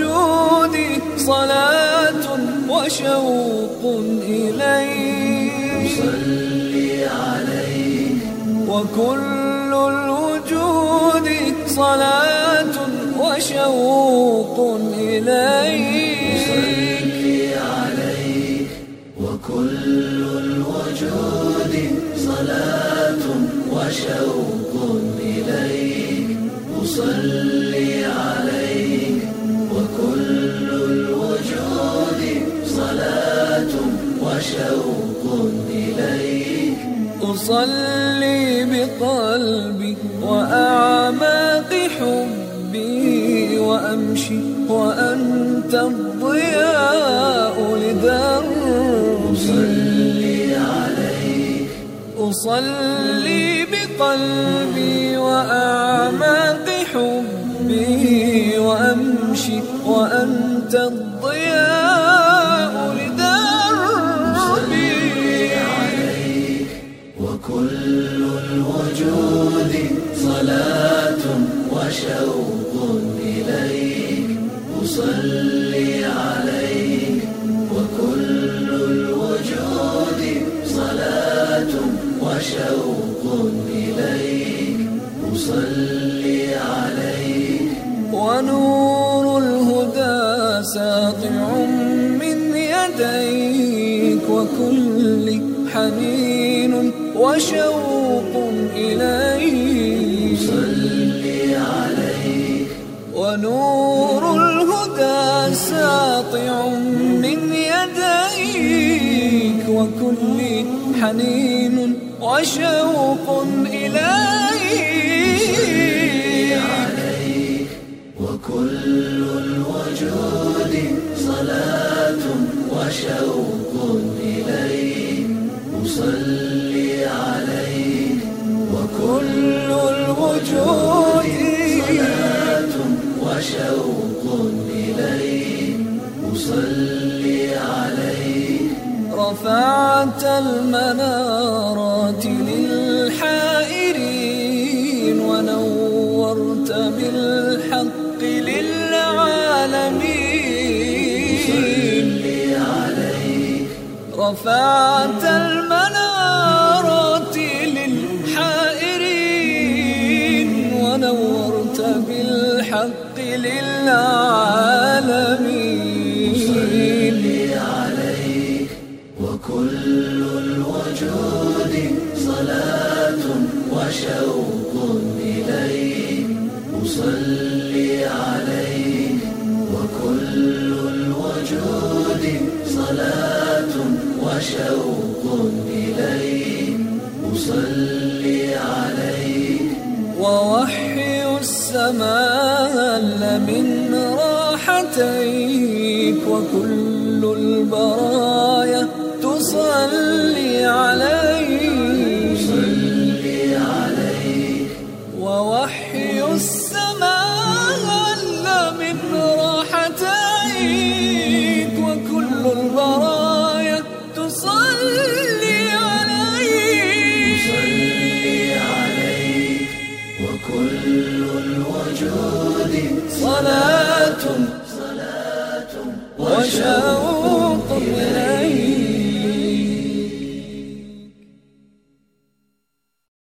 الوجود صلاة وشوق إليك. أصلي عليك وكل الوجود صلاة وشوق إليك. أصلي عليك وكل الوجود صلاة وشوق إليك. أصلي عليك. أصلي بقلبي وأعماق حبي وأمشي وأنت الضياء لدربي صلي عليك أصلي بقلبي وأعماق حبي وأمشي وأنت الضياء وشوق إليك أصلي عليك وكل الوجود صلاة وشوق إليك أصلي عليك. ونور الهدى ساطع من يديك وكل حنين وشوق إليك. ونور الهدى ساطع من يديك وكل حنين وشوق إليك. عليك وكل الوجود صلاة وشوق إليك. أصلي وشوق إليك أصلي عليك رفعت المنارات للحائرين ونورت بالحق للعالمين. صلي عليك رفعت المنارات بالحق للعالمين. صلي عليك وكل الوجود صلاة وشوق إليك أصلي عليك وكل الوجود صلاة وشوق إليك أصلي عليك ووحي السماء من راحتيك وكل البرايا تصلي عليك. وشوق إليه